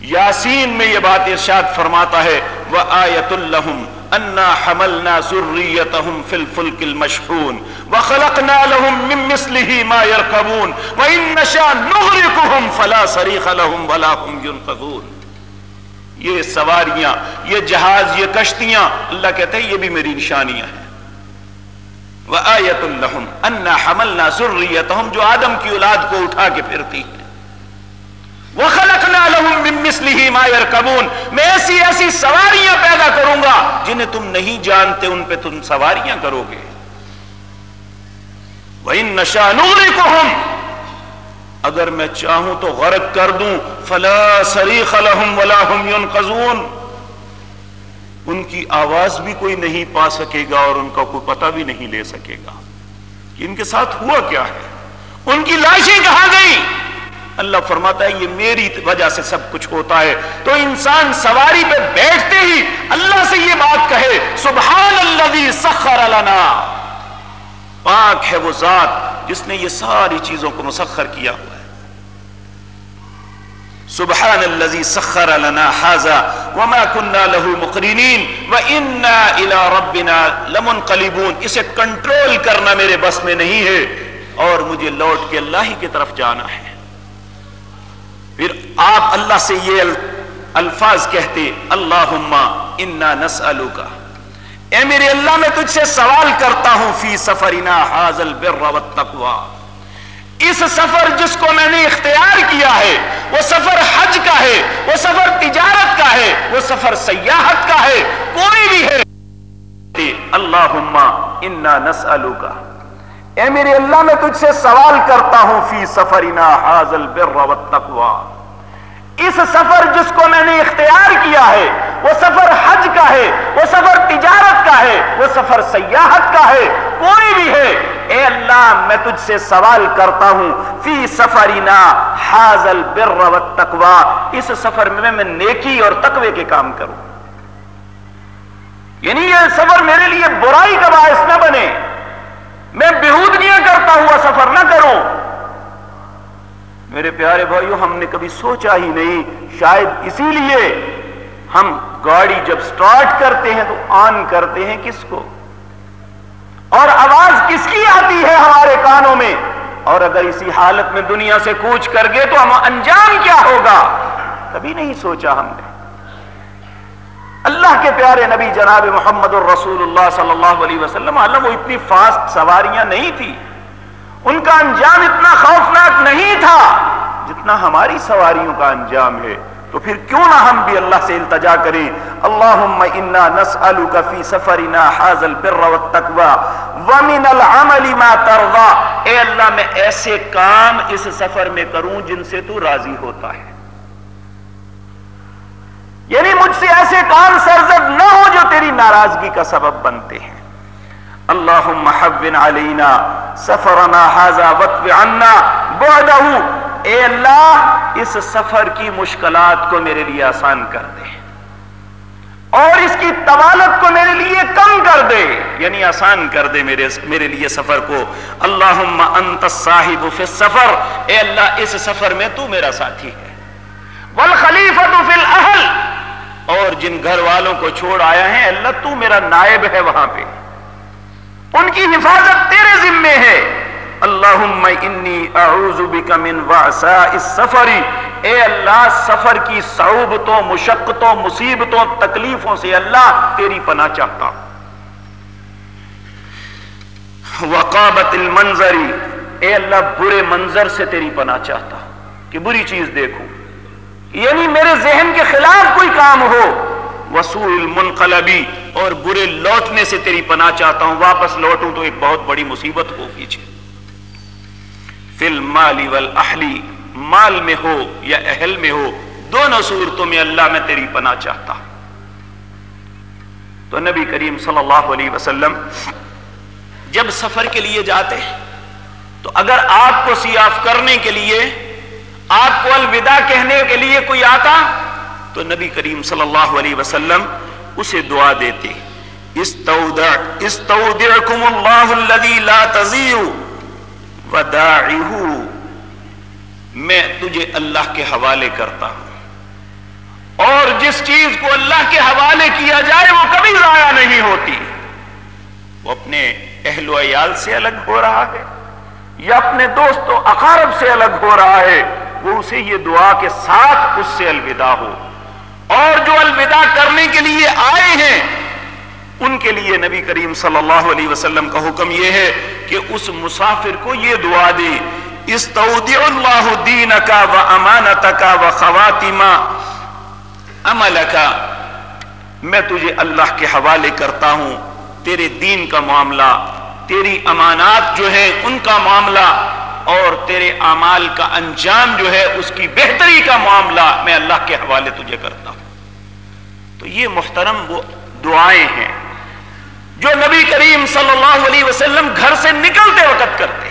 یاسین میں یہ بات ارشاد فرماتا ہے وہ آیت الحم انا حملنا ذريتهم في الفلك المشحون وخلقنا لهم من مثله ما يركبون وان نشاء نغرقهم فلا صريخ لهم ولا هم ينقذون یہ سواریاں، یہ جہاز، یہ کشتیاں، اللہ کہتے ہیں، یہ بھی میری نشانیاں ہیں۔ وآیت لهم انا حملنا ذريتهم جو آدم کی اولاد کو اٹھا کے پھرتی ہیں۔ وَخَلَقْنَا لَهُم مِّن مِّثْلِهِ مَا يَرْكَبُونَ میں ایسی ایسی سواریاں پیدا کروں گا جنہیں تم نہیں جانتے، ان پہ تم سواریاں کرو گے۔ وَإِن نَشَاءَ اگر میں چاہوں تو غرق کر دوں۔ فَلَا صَرِيخَ لَهُمْ وَلَا هُمْ يُنْقَذُونَ۔ ان کی آواز بھی کوئی نہیں پا سکے گا اور ان کا کوئی پتہ بھی نہیں لے سکے گا کہ ان کے ساتھ ہوا کیا ہے۔ ان کی لاشیں کہاں گئی اللہ فرماتا ہے، یہ میری وجہ سے سب کچھ ہوتا ہے۔ تو انسان سواری پہ بیٹھتے ہی اللہ سے یہ بات کہے سبحان اللہ سخر لنا۔ پاک ہے وہ ذات جس نے یہ ساری چیزوں کو مسخر کیا ہوا ہے۔ سبحان الذي سخر لنا هذا وما كنا له مقرنين وانا الى ربنا لمنقلبون۔ اسے کنٹرول کرنا میرے بس میں نہیں ہے اور مجھے لوٹ کے اللہ ہی کی طرف جانا ہے۔ پھر آپ اللہ سے یہ الفاظ کہتے اللہ انا نسألو کا اے میرے اللہ، میں تجھ سے سوال کرتا ہوں، فی سفرنا حاضل بر والتقوى اس سفر جس کو میں نے اختیار کیا ہے، وہ سفر حج کا ہے، وہ سفر تجارت کا ہے، وہ سفر سیاحت کا ہے، کوئی بھی ہے اللہم انا نسألو کا اے میرے اللہ، میں تجھ سے سوال کرتا ہوں، فی سفرنا حاضل بر والتقوى اس سفر جس کو میں نے اختیار کیا ہے، وہ سفر حج کا ہے، وہ سفر تجارت کا ہے، وہ سفر سیاحت کا ہے، کوئی بھی ہے۔ اے اللہ، میں تجھ سے سوال کرتا ہوں، فی سفرنا حاضل بر والتقوى اس سفر میں میں نیکی اور تقوی کے کام کروں۔ یعنی یہ سفر میرے لیے برائی کا باعث نہ بنے۔ میں بہودگیاں کرتا ہوا سفر نہ کروں۔ میرے پیارے بھائیو، ہم نے کبھی سوچا ہی نہیں، شاید اسی لیے ہم گاڑی جب سٹارٹ کرتے ہیں تو آن کرتے ہیں کس کو؟ اور آواز کس کی آتی ہے ہمارے کانوں میں؟ اور اگر اسی حالت میں دنیا سے کوچ کر گئے تو ہم انجام کیا ہوگا؟ کبھی نہیں سوچا ہم نے۔ اللہ کے پیارے نبی جناب محمد الرسول اللہ صلی اللہ علیہ وسلم، علم وہ اتنی فاسٹ سواریاں نہیں تھی۔ ان کا انجام اتنا خوفناک نہیں تھا جتنا ہماری سواریوں کا انجام ہے۔ تو پھر کیوں نہ ہم بھی اللہ سے التجا کریں۔ اللہم انا نسألک فی سفرنا حاز البر والتقوى ومن العمل ما ترضا اے اللہ، میں ایسے کام اس سفر میں کروں جن سے تو راضی ہوتا ہے۔ یعنی مجھ سے ایسے کام سرزد نہ ہو جو تیری ناراضگی کا سبب بنتے ہیں۔ اللہم حبن علینا سفرنا حازا وطب عنا بعدہ۔ اے اللہ، اس سفر کی مشکلات کو میرے لیے آسان کر دے۔ اور اس کی طوالت کو میرے لیے کم کر دے۔ یعنی آسان کر دے میرے میرے لیے سفر کو۔ اللہم انت الصاحب فی السفر۔ اے اللہ، اس سفر میں تو میرا ساتھی ہے۔ والخلیفۃ فی الاہل۔ اور جن گھر والوں کو چھوڑ آیا ہے، اللہ تو میرا نائب ہے وہاں پہ۔ ان کی حفاظت تیرے ذمے ہے۔ اللہم انی اعوذ بک من وعساء السفر۔ اے اللہ، سفر کی صعوبتوں، مشقتوں، مصیبتوں، تکلیفوں سے اللہ تیری پناہ چاہتا۔ وقابت المنظری اے اللہ، برے منظر سے تیری پناہ چاہتا۔ کہ بری چیز دیکھوں۔ یعنی میرے ذہن کے خلاف کوئی کام ہو۔ وصول المنقلبی اور برے لوٹنے سے تیری پناہ چاہتا ہوں، واپس لوٹوں تو ایک بہت بڑی مصیبت ہو، پیچھے۔ فی المال والاہلی، مال میں ہو یا اہل میں ہو، دونوں صورتوں میں اللہ میں تیری پناہ چاہتا۔ تو نبی کریم صلی اللہ علیہ وسلم، جب سفر کے لیے جاتے تو اگر آپ کو سیاف کرنے کے لیے آپ کو الوداع کہنے کے لیے کوئی آتا؟ تو نبی کریم صلی اللہ علیہ وسلم اسے دعا دیتے، استودع، استودعکم اللہ الذی لا تضیع وداعہ میں تجھے اللہ کے حوالے کرتا ہوں۔ اور جس چیز کو اللہ کے حوالے کیا جائے وہ کبھی ضائع نہیں ہوتی۔ وہ اپنے اہل و عیال سے الگ ہو رہا ہے یا اپنے دوست و اقارب سے الگ ہو رہا ہے۔ وہ اسے یہ دعا کے ساتھ اس سے الوداع ہو۔ اور جو الوداع کرنے کے لیے آئے ہیں، ان کے لیے نبی کریم صلی اللہ علیہ وسلم کا حکم یہ ہے کہ اس مسافر کو یہ دعا دے استودع اللہ دینکا و امانتکا و خواتیما عملکا میں تجھے اللہ کے حوالے کرتا ہوں، تیرے دین کا معاملہ، تیری امانات جو ہے ان کا معاملہ۔ اور تیرے اعمال کا انجام جو ہے اس کی بہتری کا معاملہ میں اللہ کے حوالے تجھے کرتا ہوں۔ تو یہ محترم وہ دعائیں ہیں جو نبی کریم صلی اللہ علیہ وسلم گھر سے نکلتے وقت کرتے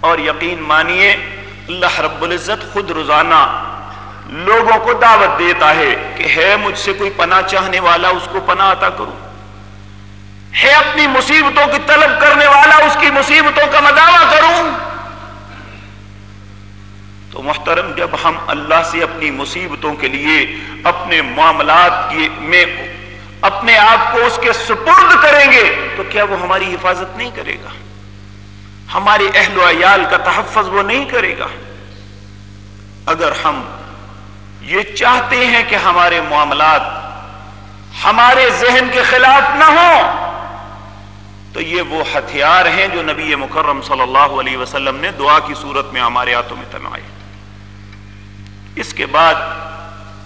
اور یقین مانیے، اللہ رب العزت خود روزانہ لوگوں کو دعوت دیتا ہے کہ ہے مجھ سے کوئی پناہ چاہنے والا اس کو پناہ عطا کروں ہے اپنی مصیبتوں کی طلب کرنے والا اس کی مصیبتوں کا مداوع کروں۔ تو محترم، جب ہم اللہ سے اپنی مصیبتوں کے لیے اپنے معاملات کی میں اپنے آپ کو اس کے سپرد کریں گے، تو کیا وہ ہماری حفاظت نہیں کرے گا؟ ہمارے اہل و عیال کا تحفظ وہ نہیں کرے گا۔ اگر ہم یہ چاہتے ہیں کہ ہمارے معاملات ہمارے ذہن کے خلاف نہ ہوں، تو یہ وہ ہتھیار ہیں جو نبی مکرم صلی اللہ علیہ وسلم نے دعا کی صورت میں ہمارے ہاتھوں میں تنائے اس کے بعد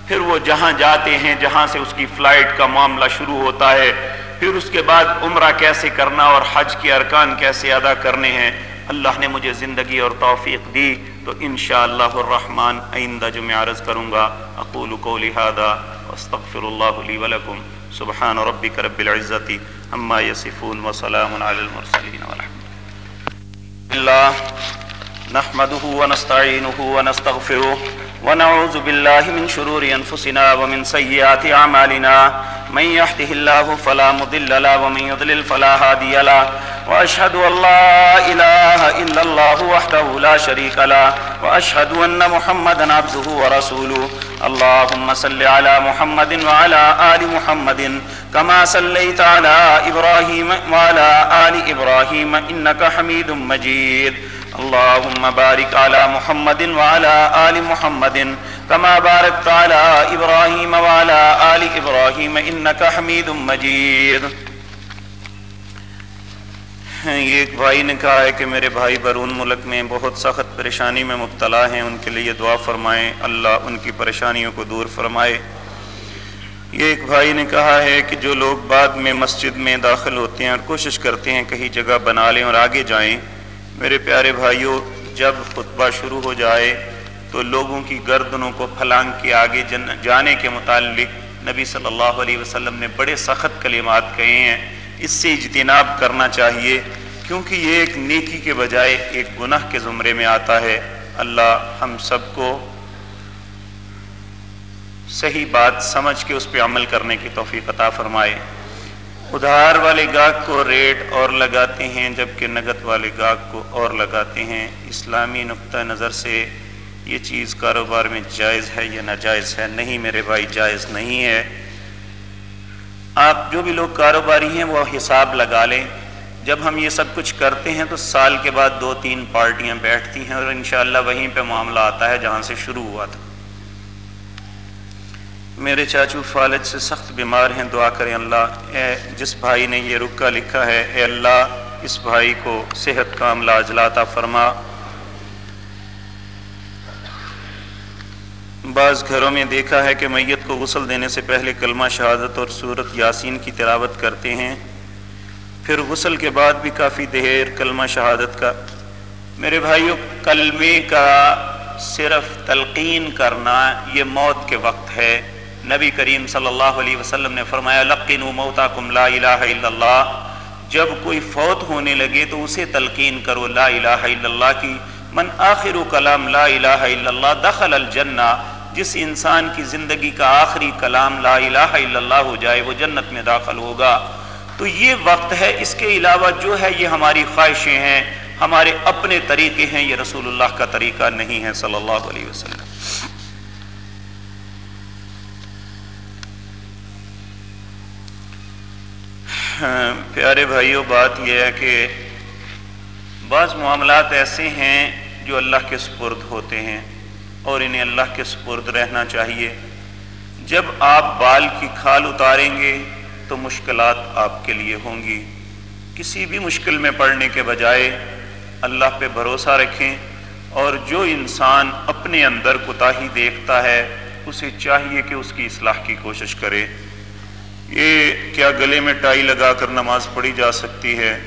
پھر وہ جہاں جاتے ہیں، جہاں سے اس کی فلائٹ کا معاملہ شروع ہوتا ہے، پھر اس کے بعد عمرہ کیسے کرنا اور حج کے ارکان کیسے ادا کرنے ہیں۔ اللہ نے مجھے زندگی اور توفیق دی، تو انشاءاللہ الرحمن آئندہ جو میں عرض کروں گا، اقول قولی هذا واستغفر اللہ لی ولکم سبحان ربک رب العزت اما یصفون وسلام علی المرسلین والحمد اللہ نحمده ونستعینه ونستغفره ونعوذ بالله من شرور أنفسنا ومن سيئات أعمالنا. من يحده الله فلا مضل له ومن يضلل فلا هادي له. وأشهد أن لا إله إلا الله وحده لا شريك له. وأشهد أن محمدا عبده ورسوله. اللهم صل على محمد وعلى آل محمد كما صليت على إبراهيم وعلى آل إبراهيم إنك حميد مجيد. اللهم بارك على محمد وعلى آل محمد كما باركت على إبراهيم وعلى آل إبراهيم إنك حميد مجيد۔ ایک بھائی نے کہا ہے کہ میرے بھائی برون ملک میں بہت سخت پریشانی میں مبتلا ہیں، ان کے لیے دعا فرمائیں، اللہ ان کی پریشانیوں کو دور فرمائے۔ یہ ایک بھائی نے کہا ہے کہ جو لوگ بعد میں مسجد میں داخل ہوتے ہیں اور کوشش کرتے ہیں کہیں جگہ بنا لیں اور آگے جائیں میرے پیارے بھائیوں جب خطبہ شروع ہو جائے تو لوگوں کی گردنوں کو پھلانگ کے آگے جانے کے متعلق نبی صلی اللہ علیہ وسلم نے بڑے سخت کلمات کہے ہیں۔ اس سے اجتناب کرنا چاہیے، کیونکہ یہ ایک نیکی کے بجائے ایک گناہ کے زمرے میں آتا ہے۔ اللہ ہم سب کو صحیح بات سمجھ کے اس پہ عمل کرنے کی توفیق عطا فرمائے۔ ادھار والے گاہک کو ریٹ اور لگاتے ہیں جبکہ نگد والے گاہک کو اور لگاتے ہیں۔ اسلامی نقطہ نظر سے یہ چیز کاروبار میں جائز ہے یا ناجائز ہے؟ نہیں میرے بھائی، جائز نہیں ہے۔ آپ جو بھی لوگ کاروباری ہیں وہ حساب لگا لیں۔ جب ہم یہ سب کچھ کرتے ہیں تو سال کے بعد دو تین پارٹیاں بیٹھتی ہیں اور انشاءاللہ وہیں پہ معاملہ آتا ہے جہاں سے شروع ہوا تھا۔ میرے چاچو فالج سے سخت بیمار ہیں، دعا کریں اللہ۔ اے، جس بھائی نے یہ رکا لکھا ہے، اے اللہ، اس بھائی کو صحت کا عملہ اجلاتا فرما۔ بعض گھروں میں دیکھا ہے کہ میت کو غسل دینے سے پہلے کلمہ شہادت اور صورت یاسین کی تلاوت کرتے ہیں۔ پھر غسل کے بعد بھی کافی دیر کلمہ شہادت کا۔ میرے بھائیوں کلمے کا صرف تلقین کرنا یہ موت کے وقت ہے۔ نبی کریم صلی اللہ علیہ وسلم نے فرمایا لقین موتا کم لا الہ الا اللہ، جب کوئی فوت ہونے لگے تو اسے تلقین کرو لا الہ الا اللہ کی۔ من آخر کلام لا الہ الا اللہ، دخل الجنہ، جس انسان کی زندگی کا آخری کلام لا الہ الا اللہ ہو جائے، وہ جنت میں داخل ہوگا۔ تو یہ وقت ہے، اس کے علاوہ جو ہے، یہ ہماری خواہشیں ہیں، ہمارے اپنے طریقے ہیں، یہ رسول اللہ کا طریقہ نہیں ہے، صلی اللہ علیہ وسلم۔ پیارے بھائیوں بات یہ ہے کہ بعض معاملات ایسے ہیں جو اللہ کے سپرد ہوتے ہیں اور انہیں اللہ کے سپرد رہنا چاہیے۔ جب آپ بال کی کھال اتاریں گے تو مشکلات آپ کے لیے ہوں گی۔ کسی بھی مشکل میں پڑنے کے بجائے اللہ پہ بھروسہ رکھیں اور جو انسان اپنے اندر کوتاہی دیکھتا ہے، اسے چاہیے کہ اس کی اصلاح کی کوشش کرے۔ یہ کیا گلے میں ٹائی لگا کر نماز پڑھی جا سکتی ہے؟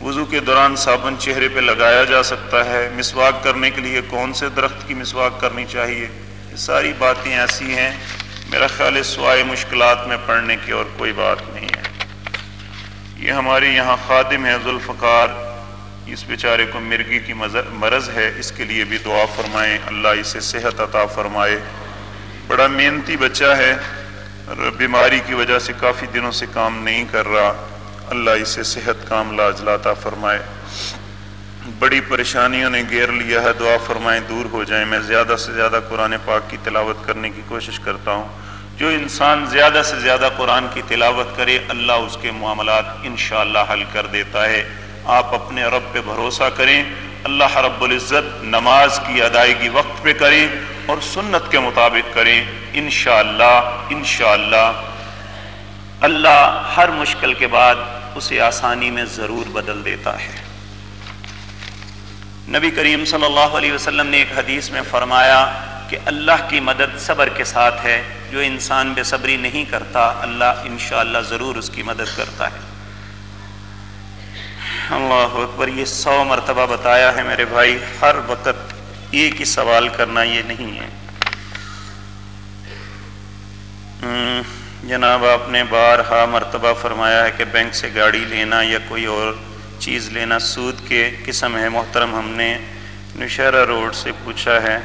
وضو کے دوران صابن چہرے پہ لگایا جا سکتا ہے۔ مسواک کرنے کے لیے کون سے درخت کی مسواک کرنی چاہیے؟ یہ ساری باتیں ایسی ہیں، میرا خیال ہے سوائے مشکلات میں پڑھنے کی اور کوئی بات نہیں ہے۔ یہ ہمارے یہاں خادم ہے ذوالفقار۔ اس بیچارے کو مرگی کی مرض ہے۔ اس کے لیے بھی دعا فرمائیں۔ اللہ اسے صحت عطا فرمائے۔ بڑا محنتی بچہ ہے۔ بیماری کی وجہ سے کافی دنوں سے کام نہیں کر رہا۔ اللہ اسے صحت کام لاج فرمائے۔ بڑی پریشانیوں نے گیر لیا ہے۔ دعا فرمائیں دور ہو جائیں۔ میں زیادہ سے زیادہ قرآن پاک کی تلاوت کرنے کی کوشش کرتا ہوں۔ جو انسان زیادہ سے زیادہ قرآن کی تلاوت کرے، اللہ اس کے معاملات انشاءاللہ حل کر دیتا ہے۔ آپ اپنے رب پہ بھروسہ کریں۔ اللہ رب العزت نماز کی ادائیگی وقت پہ کریں اور سنت کے مطابق کریں۔ انشاءاللہ انشاءاللہ۔ اللہ ہر مشکل کے بعد اسے آسانی میں ضرور بدل دیتا ہے۔ نبی کریم صلی اللہ علیہ وسلم نے ایک حدیث میں فرمایا کہ اللہ کی مدد صبر کے ساتھ ہے۔ جو انسان بے صبری نہیں کرتا، اللہ انشاءاللہ ضرور اس کی مدد کرتا ہے۔ اللہ اکبر، یہ سو مرتبہ بتایا ہے میرے بھائی، ہر وقت ایک ہی سوال کرنا یہ نہیں ہے۔ جناب، آپ نے بارہا مرتبہ فرمایا ہے کہ بینک سے گاڑی لینا یا کوئی اور چیز لینا سود کے قسم ہے۔ محترم، ہم نے نشہرہ روڈ سے پوچھا ہے۔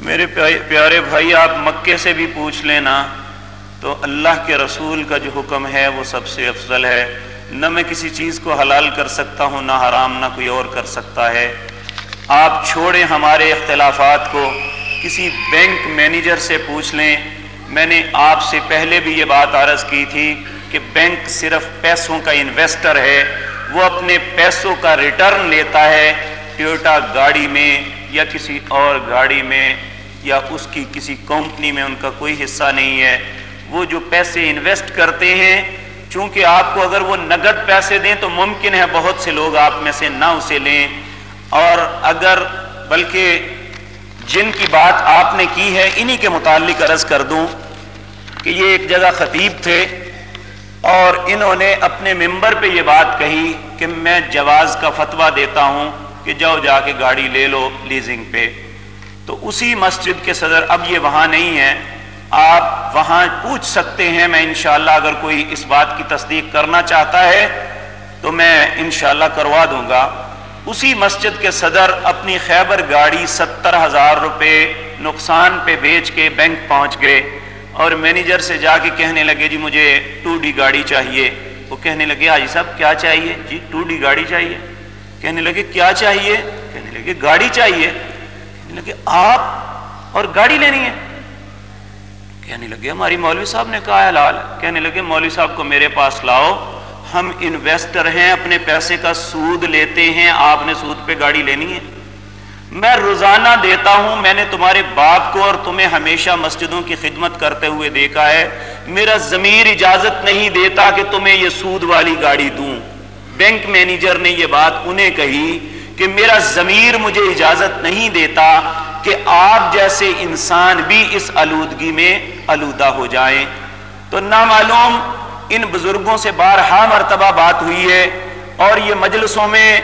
میرے پیارے بھائی، آپ مکے سے بھی پوچھ لینا۔ تو اللہ کے رسول کا جو حکم ہے، وہ سب سے افضل ہے۔ نہ میں کسی چیز کو حلال کر سکتا ہوں، نہ حرام، نہ کوئی اور کر سکتا ہے۔ آپ چھوڑیں ہمارے اختلافات کو، کسی بینک مینیجر سے پوچھ لیں۔ میں نے آپ سے پہلے بھی یہ بات عرض کی تھی کہ بینک صرف پیسوں کا انویسٹر ہے، وہ اپنے پیسوں کا ریٹرن لیتا ہے ٹیوٹا گاڑی میں یا کسی اور گاڑی میں یا اس کی کسی کمپنی میں، ان کا کوئی حصہ نہیں ہے۔ وہ جو پیسے انویسٹ کرتے ہیں، چونکہ آپ کو اگر وہ نگد پیسے دیں تو ممکن ہے بہت سے لوگ آپ میں سے نہ اسے لیں۔ اور اگر بلکہ جن کی بات آپ نے کی ہے، انہی کے متعلق عرض کر دوں کہ یہ ایک جگہ خطیب تھے اور انہوں نے اپنے ممبر پہ یہ بات کہی کہ میں جواز کا فتویٰ دیتا ہوں کہ جاؤ جا کے گاڑی لے لو لیزنگ پہ۔ تو اسی مسجد کے صدر اب یہ وہاں نہیں ہے۔ آپ وہاں پوچھ سکتے ہیں، میں انشاءاللہ اگر کوئی اس بات کی تصدیق کرنا چاہتا ہے تو میں انشاءاللہ کروا دوں گا۔ اسی مسجد کے صدر اپنی خیبر گاڑی ستر ہزار روپے نقصان پہ بیچ کے بینک پہنچ گئے اور مینیجر سے جا کے کہنے لگے جی مجھے ٹو ڈی گاڑی چاہیے۔ وہ کہنے لگے حاجی صاحب، کیا چاہیے؟ جی ٹو ڈی گاڑی چاہیے۔ کہنے لگے، کیا چاہیے؟ کہنے لگے، گاڑی چاہیے۔ کہنے لگے، آپ اور گاڑی لینی ہے۔ کہنے لگے، ہماری مولوی صاحب نے کہا ہے لال۔ کہنے لگے، مولوی صاحب کو میرے پاس لاؤ۔ ہم انویسٹر ہیں، اپنے پیسے کا سود لیتے ہیں، آپ نے سود پہ گاڑی لینی ہے۔ میں روزانہ دیتا ہوں، میں نے تمہارے باپ کو اور تمہیں ہمیشہ مسجدوں کی خدمت کرتے ہوئے دیکھا ہے۔ میرا ضمیر اجازت نہیں دیتا کہ تمہیں یہ سود والی گاڑی دوں۔ بینک مینیجر نے یہ بات انہیں کہی کہ میرا ضمیر مجھے اجازت نہیں دیتا کہ آپ جیسے انسان بھی اس آلودگی میں آلودہ ہو جائیں۔ تو نامعلوم ان بزرگوں سے بارہا مرتبہ بات ہوئی ہے اور یہ مجلسوں میں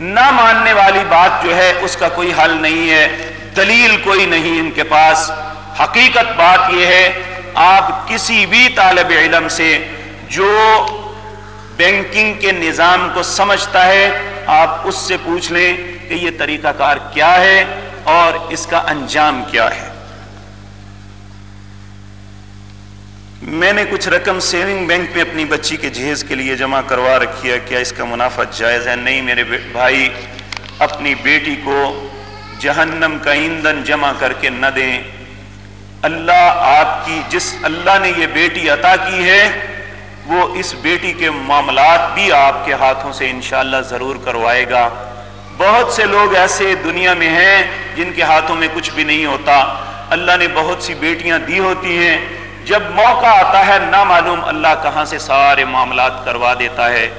نہ ماننے والی بات جو ہے اس کا کوئی حل نہیں ہے، دلیل کوئی نہیں ان کے پاس۔ حقیقت بات یہ ہے، آپ کسی بھی طالب علم سے جو بینکنگ کے نظام کو سمجھتا ہے، آپ اس سے پوچھ لیں کہ یہ طریقہ کار کیا ہے اور اس کا انجام کیا ہے۔ میں نے کچھ رقم سیونگ بینک میں اپنی بچی کے جہیز کے لیے جمع کروا رکھی ہے، کیا اس کا منافع جائز ہے؟ نہیں، میرے بھائی، اپنی بیٹی کو جہنم کا ایندھن جمع کر کے نہ دیں۔ اللہ آپ کی، جس اللہ نے یہ بیٹی عطا کی ہے، وہ اس بیٹی کے معاملات بھی آپ کے ہاتھوں سے انشاءاللہ ضرور کروائے گا۔ بہت سے لوگ ایسے دنیا میں ہیں جن کے ہاتھوں میں کچھ بھی نہیں ہوتا۔ اللہ نے بہت سی بیٹیاں دی ہوتی ہیں۔ جب موقع آتا ہے نہ معلوم اللہ کہاں سے سارے معاملات کروا دیتا ہے۔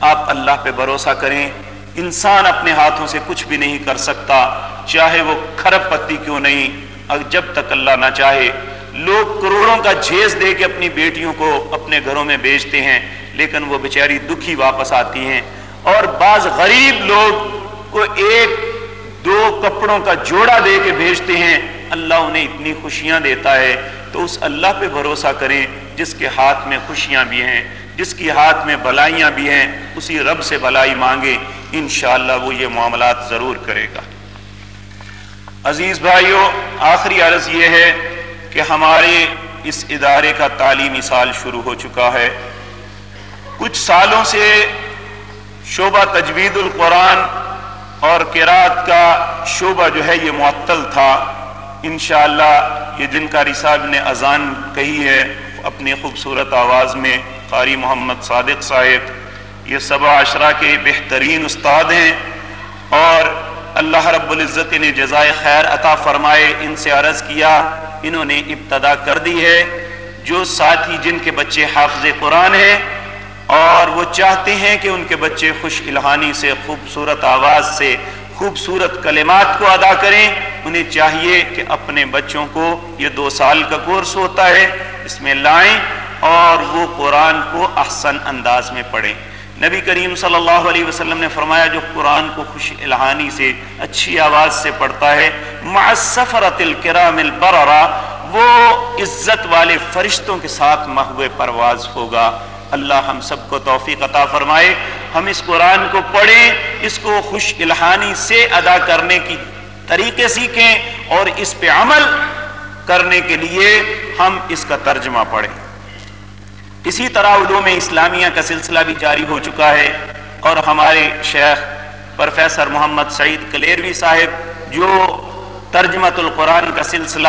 آپ اللہ پہ بھروسہ کریں، انسان اپنے ہاتھوں سے کچھ بھی نہیں کر سکتا، چاہے وہ کھرب پتی کیوں نہیں۔ جب تک اللہ نہ چاہے، لوگ کروڑوں کا جھیز دے کے اپنی بیٹیوں کو اپنے گھروں میں بیچتے ہیں، لیکن وہ بیچاری دکھی واپس آتی ہیں۔ اور بعض غریب لوگ کو ایک دو کپڑوں کا جوڑا دے کے بھیجتے ہیں اللہ انہیں اتنی خوشیاں دیتا ہے، تو اس اللہ پہ بھروسہ کریں جس کے ہاتھ میں خوشیاں بھی ہیں، جس کی ہاتھ میں بلائیاں بھی ہیں، اسی رب سے بلائی مانگے، انشاءاللہ وہ یہ معاملات ضرور کرے گا۔ عزیز بھائیوں آخری عرض یہ ہے کہ ہمارے اس ادارے کا تعلیمی سال شروع ہو چکا ہے۔ کچھ سالوں سے شعبہ تجوید القرآن اور قرآت کا شعبہ جو ہے یہ معطل تھا۔ انشاءاللہ یہ جن کا صاحب نے اذان کہی ہے، اپنی خوبصورت آواز میں قاری محمد صادق صاحب، یہ سبا عشرہ کے بہترین استاد ہیں اور اللہ رب العزت نے جزائے خیر عطا فرمائے، ان سے عرض کیا، انہوں نے ابتدا کر دی ہے۔ جو ساتھی جن کے بچے حافظ قرآن ہیں اور وہ چاہتے ہیں کہ ان کے بچے خوش الہانی سے، خوبصورت آواز سے خوبصورت کلمات کو ادا کریں، انہیں چاہیے کہ اپنے بچوں کو یہ دو سال کا کورس ہوتا ہے، اس میں لائیں اور وہ قرآن کو احسن انداز میں پڑھیں۔ نبی کریم صلی اللہ علیہ وسلم نے فرمایا، جو قرآن کو خوش الہانی سے، اچھی آواز سے پڑھتا ہے معصفرت الکرام البررا وہ عزت والے فرشتوں کے ساتھ محو پرواز ہوگا۔ اللہ ہم سب کو توفیق عطا فرمائے۔ ہم اس قرآن کو پڑھیں، اس کو خوش الہانی سے ادا کرنے کی طریقے سیکھیں اور اس پہ عمل کرنے کے لیے ہم اس کا ترجمہ پڑھیں۔ اسی طرح علوم اسلامیہ کا سلسلہ بھی جاری ہو چکا ہے اور ہمارے شیخ پروفیسر محمد سعید کلیروی صاحب جو ترجمت القرآن کا سلسلہ